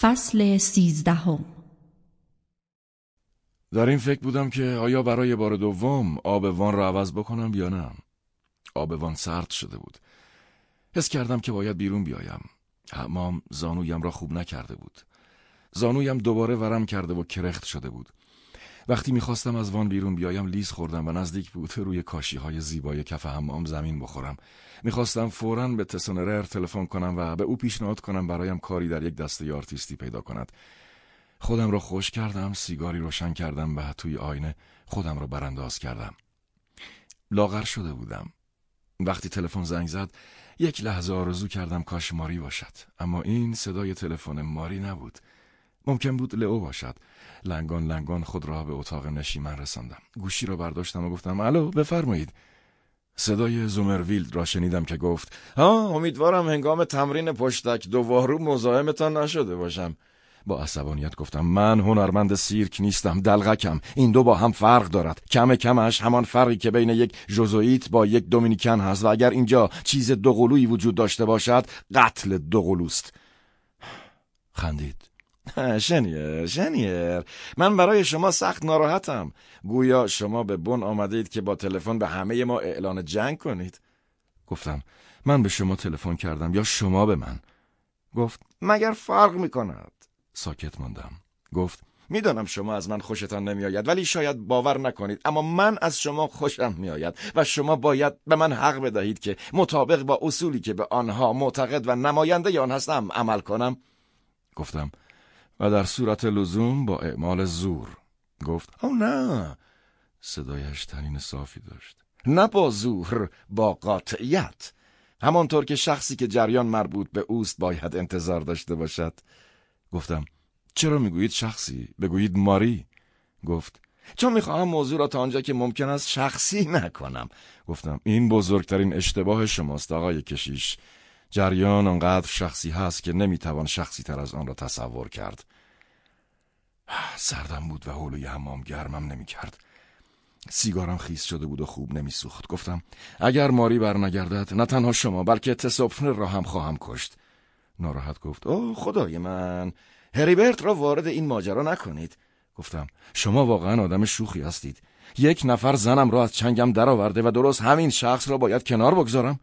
فصل سیزدهم. در این فکر بودم که آیا برای بار دوم آب وان را عوض بکنم یا نه. آب وان سرد شده بود. حس کردم که باید بیرون بیایم. حمام زانویم را خوب نکرده بود. زانویم دوباره ورم کرده و کرخت شده بود. وقتی می‌خواستم از وان بیرون بیایم لیز خوردم و نزدیک بود روی کاشی های زیبای کف حمام زمین بخورم. می‌خواستم فورا به تسونرر تلفن کنم و به او پیشنهاد کنم برایم کاری در یک دسته آرتیستی پیدا کند. خودم را خوش کردم سیگاری روشن کردم و توی آینه خودم را برانداز کردم. لاغر شده بودم. وقتی تلفن زنگ زد یک لحظه آرزو کردم کاش ماری باشد. اما این صدای تلفن ماری نبود. ممکن بود لئو باشد. لنگان لنگان خود را به اتاق نشیمن رساندم. گوشی را برداشتم و گفتم الو بفرمایید. صدای زومرویلد را شنیدم که گفت ها امیدوارم هنگام تمرین پشتک دوارو مزاحمتان نشده باشم. با عصبانیت گفتم من هنرمند سیرک نیستم دلغکم. این دو با هم فرق دارد. کم کمش همان فرقی که بین یک ژوزوئیت با یک دومینیکن هست و اگر اینجا چیز دوقلویی وجود داشته باشد قتل دوقلوست. خندید. شنیر شنیر. من برای شما سخت ناراحتم. گویا شما به بن آمدید که با تلفن به همه ما اعلان جنگ کنید. گفتم من به شما تلفن کردم یا شما به من؟ گفت مگر فرق می کند ساکت ماندم. گفت می‌دانم شما از من خوشتان نمیآید ولی شاید باور نکنید. اما من از شما خوشم میآید و شما باید به من حق بدهید که مطابق با اصولی که به آنها معتقد و نماینده آن هستم عمل کنم. گفتم و در صورت لزوم با اعمال زور. گفت او نه. صدایش تنین صافی داشت. نه با زور با قاطعیت. همانطور که شخصی که جریان مربوط به اوست باید انتظار داشته باشد. گفتم چرا می‌گویید شخصی؟ بگویید ماری. گفت چون می‌خواهم موضوع را تا آنجا که ممکن است شخصی نکنم. گفتم این بزرگترین اشتباه شماست آقای کشیش. جریان آنقدر شخصی هست که نمی‌توان شخصی تر از آن را تصور کرد. سردم بود و حولوی حمام گرمم نمی‌کرد. سیگارم خیس شده بود و خوب نمیسوخت. گفتم اگر ماری برنگردد نه تنها شما بلکه تسوپفنر را هم خواهم کشت. ناراحت گفت او خدای من هریبرت را وارد این ماجرا نکنید. گفتم شما واقعا آدم شوخی هستید. یک نفر زنم را از چنگم درآورده و درست همین شخص را باید کنار بگذارم.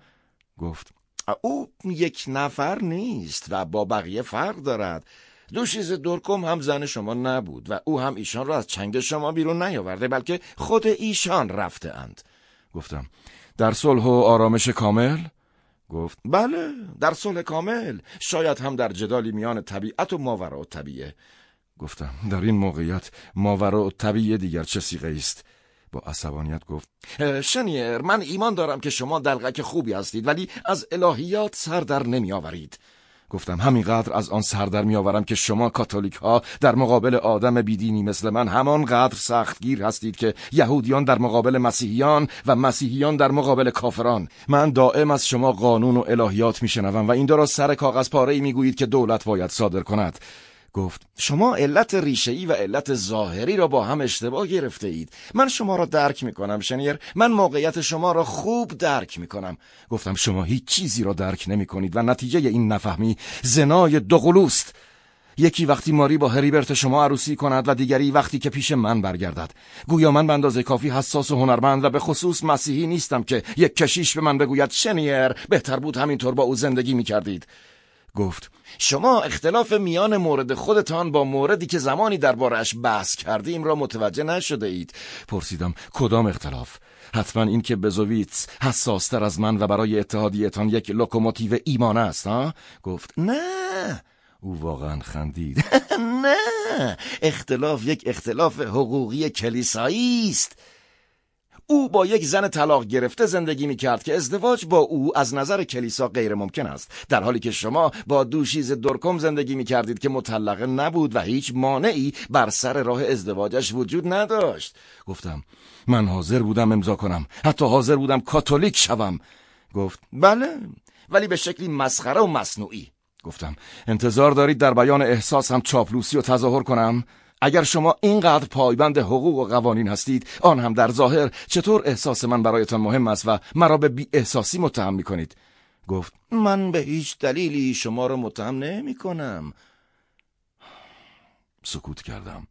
گفت او یک نفر نیست و با بقیه فرق دارد. دوشیز دورکم هم زن شما نبود و او هم ایشان را از چنگ شما بیرون نیاورده بلکه خود ایشان رفته اند. گفتم در صلح و آرامش کامل؟ گفت بله در صلح کامل. شاید هم در جدالی میان طبیعت و ماورا و طبیعه. گفتم در این موقعیت ماورا و طبیعه دیگر چه سیغه است؟ با عصبانیت گفت شنیر من ایمان دارم که شما دلغک خوبی هستید ولی از الهیات سر در نمی آورید گفتم همینقدر از آن سر در میآورم که شما کاتولیک ها در مقابل آدم بیدینی مثل من همانقدر سختگیر هستید که یهودیان در مقابل مسیحیان و مسیحیان در مقابل کافران. من دائم از شما قانون و الهیات میشنوم و این را سر کاغذ پاره ای می‌گویید که دولت باید صادر کند. گفت شما علت ریشه‌ای و علت ظاهری را با هم اشتباه گرفته اید. من شما را درک می کنم شنیر. من موقعیت شما را خوب درک می کنم گفتم شما هیچ چیزی را درک نمی کنید و نتیجه این نفهمی زنای دوقلوست یکی وقتی ماری با هریبرت شما عروسی کند و دیگری وقتی که پیش من برگردد. گویا من به اندازه کافی حساس و هنرمند و به خصوص مسیحی نیستم که یک کشیش به من بگوید شنیر بهتر بود همینطور با او زندگی می کردید گفت شما اختلاف میان مورد خودتان با موردی که زمانی دربارش بحث کردیم را متوجه نشده اید. پرسیدم کدام اختلاف؟ حتما این که بزویتس حساستر از من و برای اتحادیتان یک لوکوموتیو ایمان است ها؟ گفت نه. او واقعا خندید. نه اختلاف یک اختلاف حقوقی کلیسایی است. او با یک زن طلاق گرفته زندگی می کرد که ازدواج با او از نظر کلیسا غیر ممکن است. در حالی که شما با دوشیزه درکوم زندگی می کردید که مطلقه نبود و هیچ مانعی بر سر راه ازدواجش وجود نداشت. گفتم من حاضر بودم امضا کنم. حتی حاضر بودم کاتولیک شوم. گفت بله ولی به شکلی مسخره و مصنوعی. گفتم انتظار دارید در بیان احساسم چاپلوسی و تظاهر کنم؟ اگر شما اینقدر پایبند حقوق و قوانین هستید آن هم در ظاهر چطور احساس من برایتان مهم است و مرا به بی احساسی متهم می کنید گفت من به هیچ دلیلی شما را متهم نمی کنم سکوت کردم.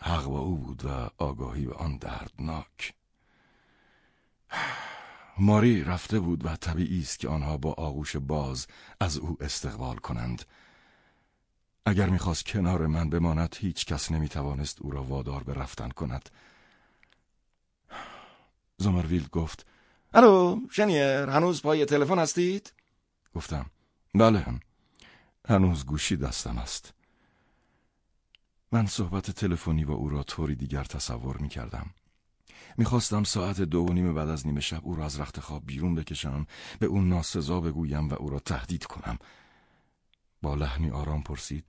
حق با او بود و آگاهی به آن دردناک. ماری رفته بود و طبیعی است که آنها با آغوش باز از او استقبال کنند. اگر می‌خواست کنار من بماند هیچ کس نمی‌توانست او را وادار به رفتن کند. زمرویل گفت الو شنیر هنوز پای تلفن هستید؟ گفتم بله هنوز گوشی دستم است. من صحبت تلفنی با او را طوری دیگر تصور می کردم می‌خواستم ساعت دو و نیم بعد از نیمه شب او را از رخت خواب بیرون بکشم به او ناسزا بگویم و او را تهدید کنم. با لحنی آرام پرسید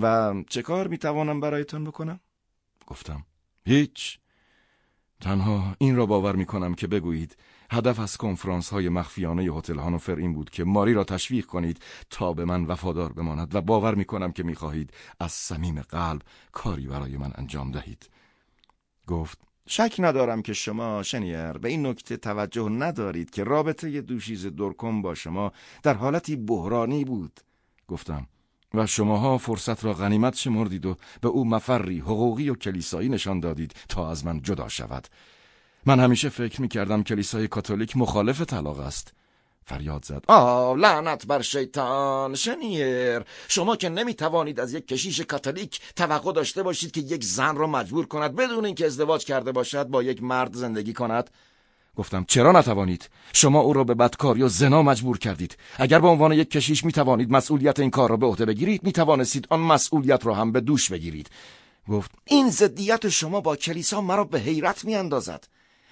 و چه کار می‌توانم برایتان بکنم؟ گفتم هیچ. تنها این را باور می‌کنم که بگویید هدف از کنفرانس های مخفیانه هتل هانوفر این بود که ماری را تشویق کنید تا به من وفادار بماند و باور می‌کنم که می‌خواهید از صمیم قلب کاری برای من انجام دهید. گفت شک ندارم که شما شنیر به این نکته توجه ندارید که رابطه دوشیز دورکم با شما در حالتی بحرانی بود. گفتم و شماها فرصت را غنیمت شمردید و به او مفری حقوقی و کلیسایی نشان دادید تا از من جدا شود. من همیشه فکر می کردم کلیسای کاتولیک مخالف طلاق است. فریاد زد. آه لعنت بر شیطان شنیر. شما که نمی توانید از یک کشیش کاتولیک توقع داشته باشید که یک زن را مجبور کند بدون اینکه ازدواج کرده باشد با یک مرد زندگی کند. گفتم چرا نتوانید؟ شما او را به بدکاری و زنا مجبور کردید. اگر به عنوان یک کشیش می توانید مسئولیت این کار را به عهده بگیرید می توانستید آن مسئولیت را هم به دوش بگیرید. گفت این ضدیت شما با کلیسا مرا به حیرت می اندازد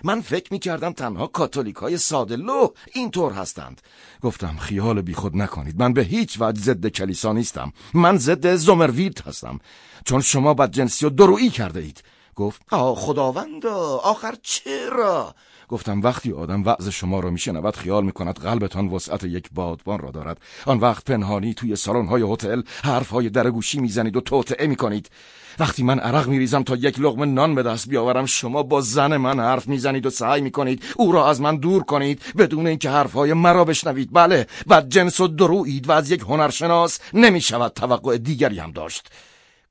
من فکر می کردم تنها کاتولیک های ساده لو اینطور هستند. گفتم خیال بیخود نکنید. من به هیچ وجه ضد کلیسا نیستم. من ضد زومرویت هستم. چون شما بدجنسی و درویی کرده اید گفت آه خداوند آخر چرا؟ گفتم وقتی آدم وعظ شما را میشنود خیال می‌کند قلبتان وسعت یک بادبان را دارد. آن وقت پنهانی توی های هتل حرفهای درگوشی می‌زنید و توطعه می‌کنید. وقتی من عرق میریزم تا یک لغمه نان به دست بیاورم شما با زن من حرف می‌زنید و سعی می‌کنید او را از من دور کنید بدون اینکه حرفهای مرا بشنوید. بله بعد جنس و درویید و از یک هنرشناس نمی‌شود توقع دیگری هم داشت.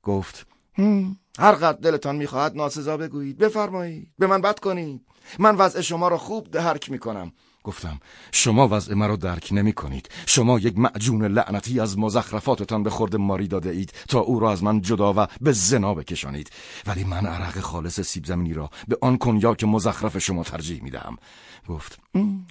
گفت هر قد دلتان می‌خواهد ناسزا بگویید. بفرمایید. به من بد کنید. من وضع شما را خوب درک می‌کنم. گفتم شما وضع مرا درک نمی کنید شما یک معجون لعنتی از مزخرفاتتان به خورد ماری داده اید تا او را از من جدا و به زنا بکشانید. ولی من عرق خالص سیب زمینی را به آن کنیاک مزخرف شما ترجیح می دهم گفت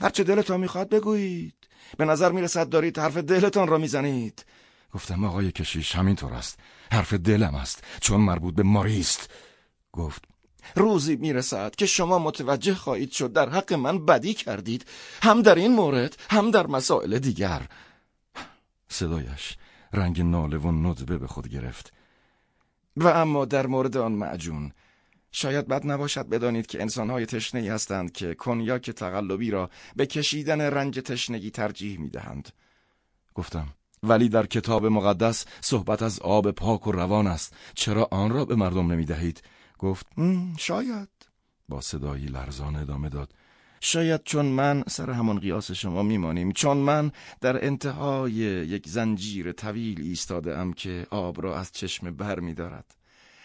هرچه دلتان می‌خواد بگویید. به نظر می‌رسد دارید حرف دلتان را می‌زنید. گفتم آقای کشیش همینطور است. حرف دلم است چون مربوط به ماری است. گفت روزی می‌رسد که شما متوجه خواهید شد در حق من بدی کردید. هم در این مورد هم در مسائل دیگر. صدایش رنگ ناله و ندبه به خود گرفت. و اما در مورد آن معجون شاید بد نباشد بدانید که انسانهای تشنهی هستند که کنیاک تقلبی را به کشیدن رنج تشنگی ترجیح می‌دهند. گفتم ولی در کتاب مقدس صحبت از آب پاک و روان است چرا آن را به مردم نمی دهید؟ گفت شاید با صدایی لرزان ادامه داد شاید چون من سر همان قیاس شما میمانیم چون من در انتهای یک زنجیر طویل ایستاده ام که آب را از چشم بر می دارد.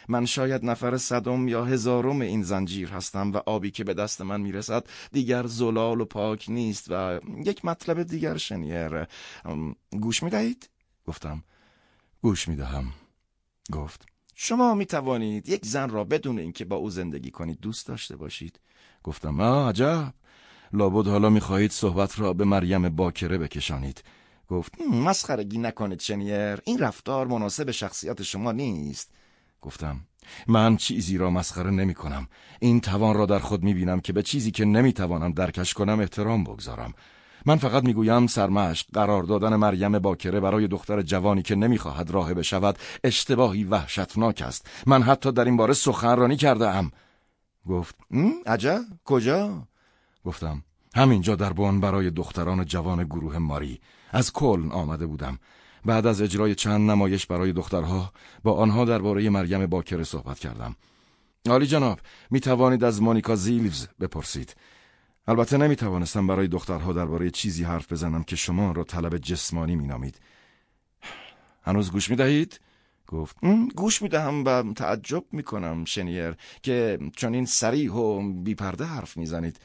من شاید نفر صدم یا هزارم این زنجیر هستم و آبی که به دست من می‌رسد دیگر زلال و پاک نیست و یک مطلب دیگر شنیر. گوش می دهید؟ گفتم. گوش می دهم گفت. شما می توانید یک زن را بدون اینکه با او زندگی کنید دوست داشته باشید. گفتم. آه عجب. لابد حالا می خواهید صحبت را به مریم باکره بکشانید. گفت. مسخرگی نکنید شنیر. این رفتار مناسب شخصیت شما نیست. گفتم من چیزی را مسخره نمی کنم. این توان را در خود می بینم که به چیزی که نمی توانم درکش کنم احترام بگذارم. من فقط می‌گویم سرمشق قرار دادن مریم باکره برای دختر جوانی که نمی‌خواهد راه بشود اشتباهی وحشتناک است. من حتی در این باره سخنرانی کرده ام. گفت عجب کجا؟ گفتم همینجا در بون برای دختران جوان گروه ماری. از کلن آمده بودم. بعد از اجرای چند نمایش برای دخترها با آنها درباره مریم باکره صحبت کردم عالی جناب می توانید از مونیکا زیلوز بپرسید البته نمی توانستم برای دخترها درباره چیزی حرف بزنم که شما را طلب جسمانی می نامید. هنوز گوش می دهید؟ گفت گوش می‌دهم و تعجب می‌کنم شنیر که چون این سریح و بیپرده حرف می‌زنید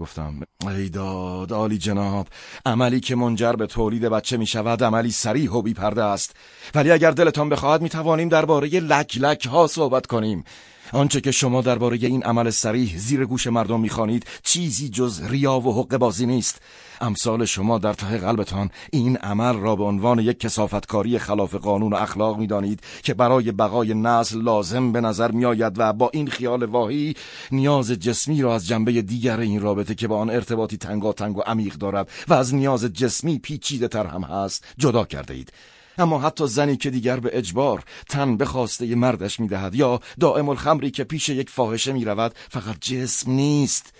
گفتم ای داد عالی جناب عملی که منجر به تولید بچه می شود عملی سریح و بیپرده است. ولی اگر دلتان بخواهد می توانیم درباره لک لک ها صحبت کنیم. آنچه که شما درباره این عمل سریح زیر گوش مردم می‌خوانید چیزی جز ریا و حق بازی نیست. امثال شما در ته قلبتان این عمل را به عنوان یک کسافتکاری خلاف قانون و اخلاق می‌دانید که برای بقای نسل لازم به نظر میآید و با این خیال واهی نیاز جسمی را از جنبه دیگر این رابطه که با آن ارتباطی تنگاتنگ و عمیق دارد و از نیاز جسمی پیچیده تر هم هست جدا کرده اید. اما حتی زنی که دیگر به اجبار تن به خواسته مردش می‌دهد یا دائم الخمری که پیش یک فاحشه می‌رود فقط جسم نیست.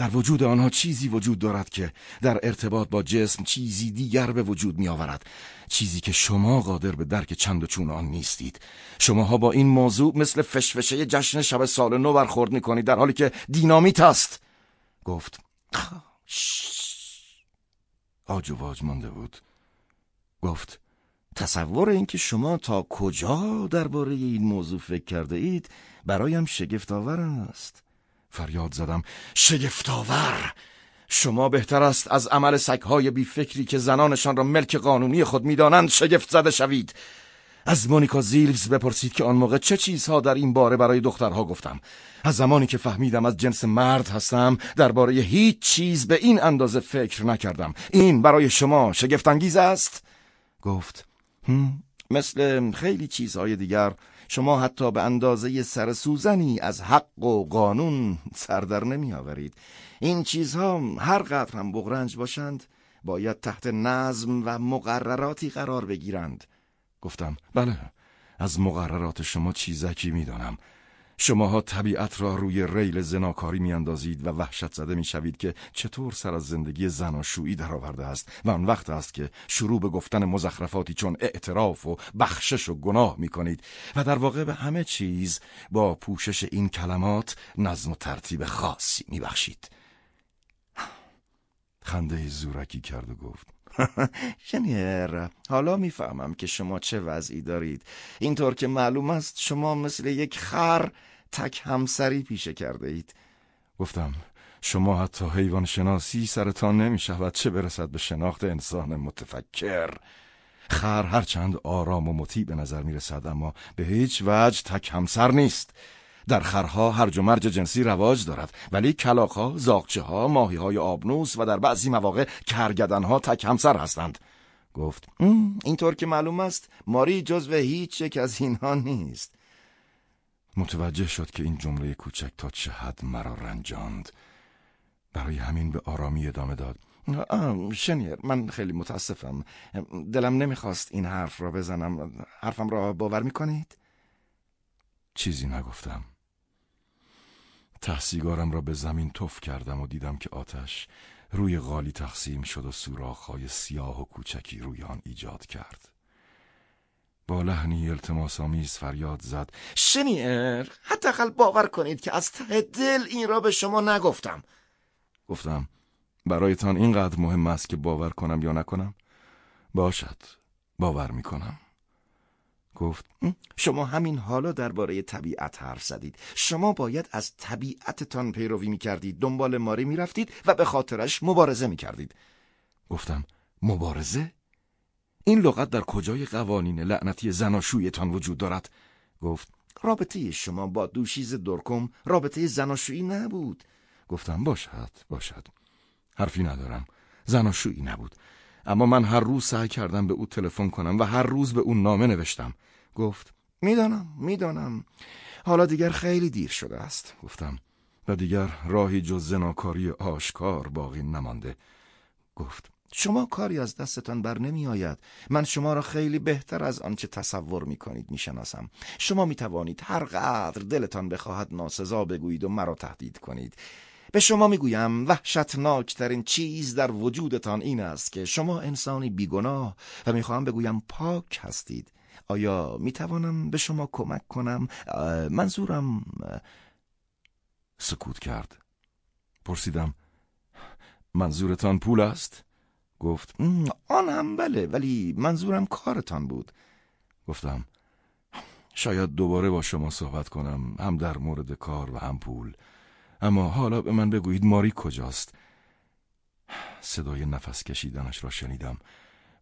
در وجود آنها چیزی وجود دارد که در ارتباط با جسم چیزی دیگر به وجود می آورد چیزی که شما قادر به درک چند و چون آن نیستید. شماها با این موضوع مثل فشفشه جشن شب سال نو برخورد می کنید در حالی که دینامیت است. گفت آج و واج مانده بود. گفت تصور اینکه شما تا کجا درباره این موضوع فکر کرده اید برایم شگفتآور است. فریاد زدم. شگفتآور! شما بهتر است از عمل سگهای بیفکری که زنانشان را ملک قانونی خود می‌دانند شگفت زده شوید. از مونیکا زیلز بپرسید که آن موقع چه چیزها در این باره برای دخترها گفتم. از زمانی که فهمیدم از جنس مرد هستم درباره هیچ چیز به این اندازه فکر نکردم. این برای شما شگفتانگیز است؟ گفت مثل خیلی چیزهای دیگر شما حتی به اندازه سر سوزنی از حق و قانون سردر نمی آورید این چیزها هر قدر هم بغرنج باشند باید تحت نظم و مقرراتی قرار بگیرند. گفتم بله از مقررات شما چیزکی می‌دانم. شماها طبیعت را روی ریل زناکاری میاندازید و وحشت زده می‌شوید که چطور سر از زندگی زناشویی درآورده است و آن وقت است که شروع به گفتن مزخرفاتی چون اعتراف و بخشش و گناه می‌کنید و در واقع به همه چیز با پوشش این کلمات نظم و ترتیب خاصی میبخشید. خنده زورکی کرد و گفت شنیر حالا می‌فهمم که شما چه وضعی دارید. اینطور که معلوم است شما مثل یک خر تک همسری پیشه کرده اید. گفتم شما حتی حیوان شناسی سرتان نمی شود چه برسد به شناخت انسان متفکر. خر هرچند آرام و مطیع به نظر می رسد اما به هیچ وجه تک همسر نیست. در خرها هرج و مرج جنسی رواج دارد ولی کلاقها، زاغچه ها، ماهی های آبنوس و در بعضی مواقع کرگدن ها تک همسر هستند. گفت اینطور که معلوم است ماری جزو هیچ یک از اینها نیست. متوجه شد که این جمله کوچک تا چه حد مرا رنجاند. برای همین به آرامی ادامه داد. شنیر من خیلی متاسفم. دلم نمی‌خواست این حرف را بزنم. حرفم را باور می‌کنید؟ چیزی نگفتم. تحصیگارم را به زمین تف کردم و دیدم که آتش روی غالی تقسیم شد و سوراخ‌های سیاه و کوچکی روی آن ایجاد کرد. با لحنی التماسآمیز فریاد زد. شنیر حداقل باور کنید که از ته دل این را به شما نگفتم. گفتم برایتان اینقدر مهم است که باور کنم یا نکنم؟ باشد باور می‌کنم. گفت شما همین حالا درباره طبیعت حرف زدید. شما باید از طبیعتتان پیروی می کردید دنبال ماری می رفتید و به خاطرش مبارزه می کردید گفتم مبارزه؟ این لغت در کجای قوانین لعنتی زناشویتان وجود دارد؟ گفت رابطه شما با دوشیز درکم رابطه زناشویی نبود. گفتم باشد باشد. حرفی ندارم. زناشویی نبود. اما من هر روز سعی کردم به او تلفن کنم و هر روز به او نامه نوشتم. گفت می‌دانم می‌دانم. حالا دیگر خیلی دیر شده است. گفتم و دیگر راهی جز زناکاری آشکار باقی نمانده. گفت شما کاری از دستتان بر نمی آید. من شما را خیلی بهتر از آنچه تصور می کنید می شناسم. شما می توانید هر قدر دلتان بخواهد ناسزا بگویید و مرا تهدید کنید. به شما می‌گویم وحشتناکترین چیز در وجودتان این است که شما انسانی بیگناه و می‌خواهم بگویم پاک هستید. آیا می‌توانم به شما کمک کنم؟ منظورم سکوت کرد. پرسیدم منظورتان پول است؟ گفت آن هم بله ولی منظورم کارتان بود. گفتم شاید دوباره با شما صحبت کنم هم در مورد کار و هم پول. اما حالا به من بگویید ماری کجاست. صدای نفس کشیدنش را شنیدم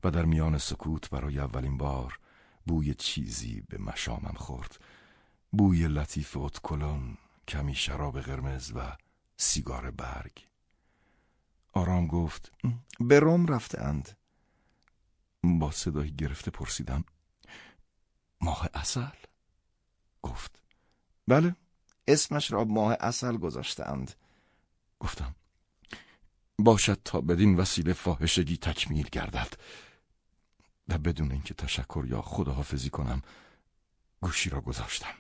و در میان سکوت برای اولین بار بوی چیزی به مشامم خورد. بوی لطیف اتکلون کمی شراب قرمز و سیگار برگ. آرام گفت به روم رفتند با صدای گرفته پرسیدم ماه اصل گفت بله. اسمش را ماه اصل گذاشتند گفتم باشد تا بدین وسیله فاحشگی تکمیل گردد. و بدون اینکه تشکر یا خداحافظی کنم گوشی را گذاشتم.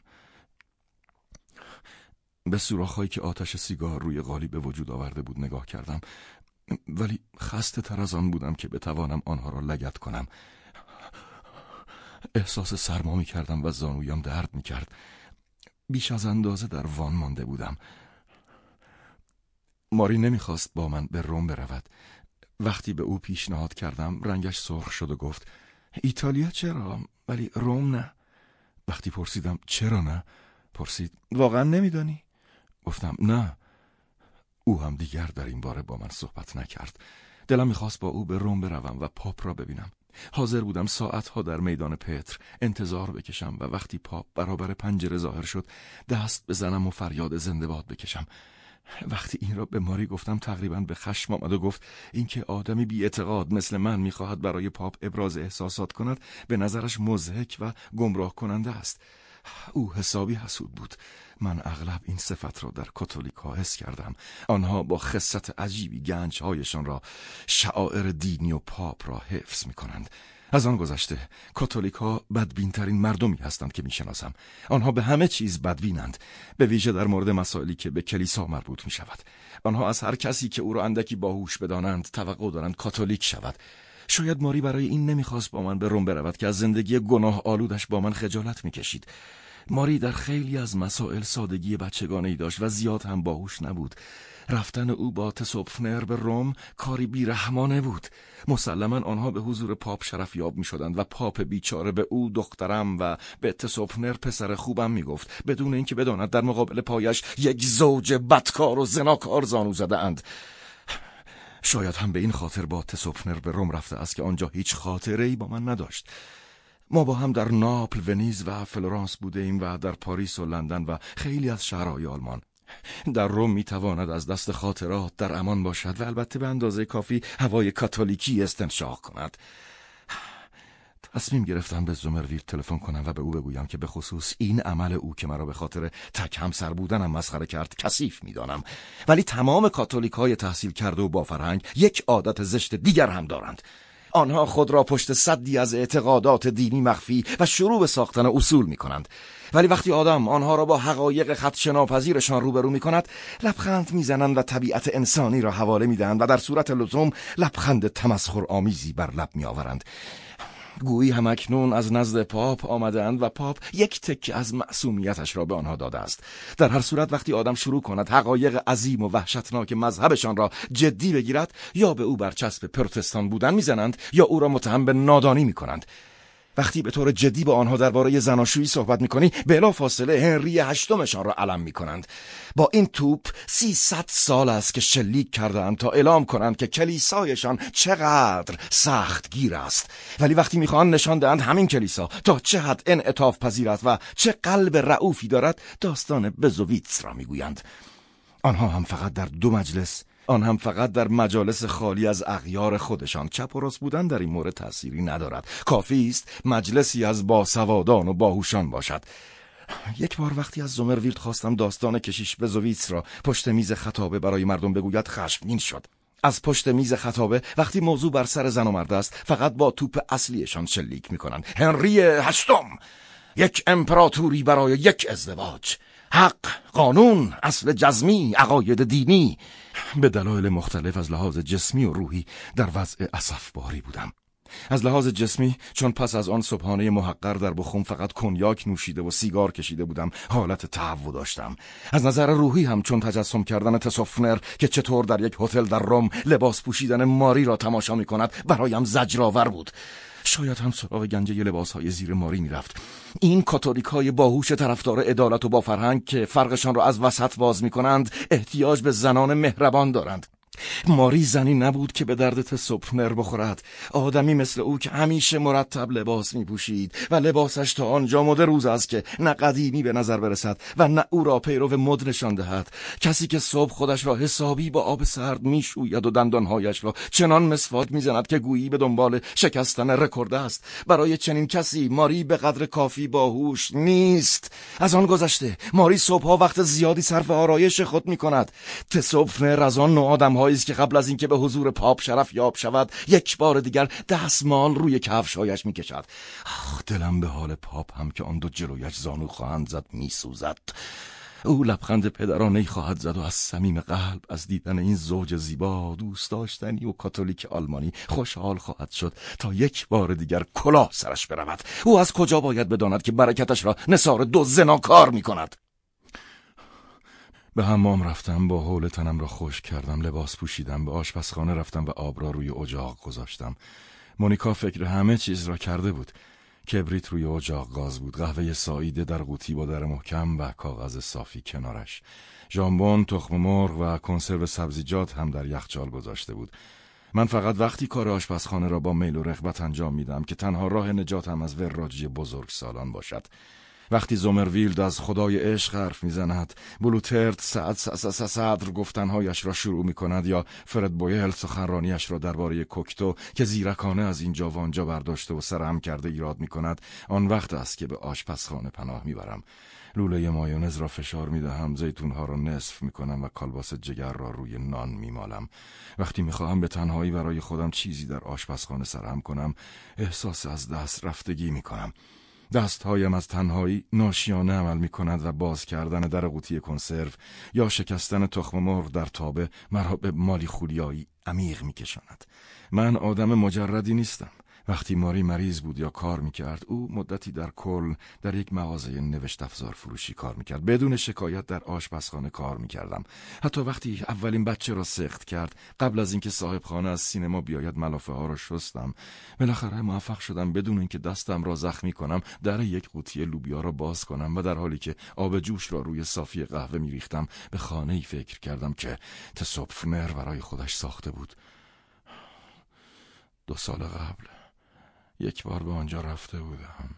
به سوراخهایی که آتش سیگار روی قالی به وجود آورده بود نگاه کردم. ولی خسته تر از آن بودم که بتوانم آنها را لگت کنم. احساس سرما می کردم و زانویم درد می کرد بیش از اندازه در وان مانده بودم. ماری نمی‌خواست با من به روم برود. وقتی به او پیشنهاد کردم رنگش سرخ شد و گفت ایتالیا چرا؟ ولی روم نه. وقتی پرسیدم چرا نه؟ پرسید واقعا نمیدانی؟ گفتم نه. او هم دیگر در این باره با من صحبت نکرد. دلم می‌خواست با او به روم بروم و پاپ را ببینم. حاضر بودم ساعتها در میدان پتر انتظار بکشم و وقتی پاپ برابر پنجره ظاهر شد دست بزنم و فریاد زنده باد بکشم. وقتی این را به ماری گفتم تقریبا به خشم آمد و گفت اینکه آدمی بی اعتقاد مثل من می‌خواهد برای پاپ ابراز احساسات کند به نظرش مزهک و گمراه کننده است. او حسابی حسود بود. من اغلب این صفت را در کاتولیک ها حس کردم. آنها با خصت عجیبی گنج هایشان را شعائر دینی و پاپ را حفظ می کنند از آن گذشته کاتولیک ها بدبینترین مردمی هستند که می‌شناسم. آنها به همه چیز بدبینند. به ویژه در مورد مسائلی که به کلیسا مربوط می شود آنها از هر کسی که او را اندکی باهوش بدانند توقع دارند کاتولیک شود. شاید ماری برای این نمی‌خواست با من به روم برود که از زندگی گناه آلودش با من خجالت می‌کشید. ماری در خیلی از مسائل سادگی بچگانه ای داشت و زیاد هم باهوش نبود. رفتن او با تسوپفنر به روم کاری بیرحمانه بود. مسلما آنها به حضور پاپ شرف یاب می شدند و پاپ بیچاره به او دخترم و به تسوپفنر پسر خوبم می گفت بدون اینکه بداند در مقابل پایش یک زوج بدکار و زناکار زانو زده اند شاید هم به این خاطر با تسوپفنر به روم رفته است که آنجا هیچ خاطره ای با من نداشت. ما با هم در ناپل، ونیز و فلورانس بوده ایم و در پاریس و لندن و خیلی از شهرهای آلمان. در روم می تواند از دست خاطرات در امان باشد و البته به اندازه کافی هوای کاتولیکی استنشاق کند. تصمیم گرفتم به زومرویلد تلفن کنم و به او بگویم که به خصوص این عمل او که مرا به خاطر تک همسر بودنم مسخره کرد کثیف می‌دانم. ولی تمام کاتولیک های تحصیل کرده و با فرهنگ یک عادت زشت دیگر هم دارند. آنها خود را پشت صدی از اعتقادات دینی مخفی و شروع به ساختن اصول می کنند ولی وقتی آدم آنها را با حقایق خط شناپذیرشان روبرو می کند لبخند می‌زنند و طبیعت انسانی را حواله می دهند و در صورت لزوم لبخند تمسخر آمیزی بر لب می آورند گویی همکنون از نزد پاپ آمدند و پاپ یک تک از معصومیتش را به آنها داده است. در هر صورت وقتی آدم شروع کند حقایق عظیم و وحشتناک مذهبشان را جدی بگیرد یا به او برچسب پروتستان بودن می‌زنند یا او را متهم به نادانی می‌کنند. وقتی به طور جدی با آنها درباره زناشویی صحبت می‌کنی بلا فاصله هنری هشتمشان را علم می‌کنند. با این توپ سیصد سال است که شلیک کردند تا اعلام کنند که کلیسایشان چقدر سخت گیر است. ولی وقتی می‌خواهند نشان دهند همین کلیسا تا چه حد انعطاف پذیرت و چه قلب رعوفی دارد داستان بزوویتس را می‌گویند. آنها هم فقط در دو مجلس آن هم فقط در مجالس خالی از اغیار خودشان. چپ و راست بودن در این مورد تأثیری ندارد. کافی است مجلسی از باسوادان و باهوشان باشد. یک بار وقتی از زومرویلد خواستم داستان کشیش بزوویتس را پشت میز خطابه برای مردم بگوید خشمگین شد. از پشت میز خطابه وقتی موضوع بر سر زن و مرد است فقط با توپ اصلیشان شلیک می‌کنند. هنری هشتم یک امپراتوری برای یک ازدواج. حق قانون اصل جزمی عقاید دینی. به دلایل مختلف از لحاظ جسمی و روحی در وضع باری بودم. از لحاظ جسمی چون پس از آن صبحانه محقر در بخوم فقط کنیاک نوشیده و سیگار کشیده بودم حالت تهوع داشتم. از نظر روحی هم چون تجسم کردن تسوفنر که چطور در یک هتل در روم لباس پوشیدن ماری را تماشا می کند برایم زجرآور بود. شاید هم سراغ گنجه لباس های زیر ماری می‌رفت. این کاتولیک های باهوش طرفدار عدالت و با فرهنگ که فرقشان را از وسط باز می‌کنند احتیاج به زنان مهربان دارند. ماری زنی نبود که به درد تسوپنر بخورد. آدمی مثل او که همیشه مرتب لباس می پوشید و لباسش تا آنجا مده روز است که نه قدیمی به نظر برسد و نه او را پیرو مد نشان دهد. کسی که صبح خودش را حسابی با آب سرد می شوید و دندانهایش را چنان مسواک می‌زند که گویی به دنبال شکستن رکورد است. برای چنین کسی ماری به قدر کافی باهوش نیست. از آن گذشته ماری صبحها وقت زیادی صرف آرایش خود می کند تسوپنر از آن نوع آدم است که قبل از اینکه به حضور پاپ شرف یاب شود یک بار دیگر دستمال روی کفشهایش می‌کشد. آخ دلم به حال پاپ هم که آن دو جلویش زانو خواهند زد میسوزد. او لبخند پدرانه خواهد زد و از صمیم قلب از دیدن این زوج زیبا دوست داشتنی و کاتولیک آلمانی خوشحال خواهد شد تا یک بار دیگر کلاه سرش برود. او از کجا باید بداند که برکتش را نصار دو زناکار می کند به حمام رفتم با حول تنم را خوش کردم لباس پوشیدم به آشپزخانه رفتم و آب را روی اجاق گذاشتم. مونیکا فکر همه چیز را کرده بود. کبریت روی اجاق گاز بود قهوه ساییده در قوطی با در محکم و کاغذ صافی کنارش. ژامبون تخم مرغ و کنسرو سبزیجات هم در یخچال گذاشته بود. من فقط وقتی کار آشپزخانه را با میل و رغبت انجام میدم که تنها راه نجاتم از وراجی بزرگ سالان باشد. وقتی زومرویلد از خدای عشق حرف می‌زند بلوترت سعد صدر گفتنهایش را شروع می کند یا فرد بویل سخنرانیش را درباره کوکتو که زیرکانه از اینجا و آنجا برداشته و سرهم کرده ایراد می کند آن وقت است که به آشپزخانه پناه می‌برم. لوله مایونز را فشار می دهم زیتونها را نصف می کنم و کالباس جگر را روی نان می مالم وقتی می خواهم به تنهایی برای خودم چیزی در آشپزخانه سرهم کنم احساس از دست رفتگی می کنم دستهایم از تنهایی ناشیانه عمل می کند و باز کردن در قوطی کنسرو یا شکستن تخم مرغ در تابه مرا به مالی خولیایی عمیق می کشاند. من آدم مجردی نیستم وقتی ماری مریض بود یا کار می‌کرد او مدتی در کل در یک مغازه نوشت افزار فروشی کار می‌کرد. بدون شکایت در آشپزخانه کار می‌کردم. حتی وقتی اولین بچه را سخت کرد قبل از اینکه صاحب خانه از سینما بیاید ملافه ها را شستم. بالاخره موفق شدم بدون اینکه دستم را زخمی کنم در یک قوطی لوبیا را باز کنم و در حالی که آب جوش را روی صافی قهوه میریختم به خانه ای فکر کردم که تسوپفنر برای خودش ساخته بود. دو سال قبل. یک بار به آنجا رفته بودم.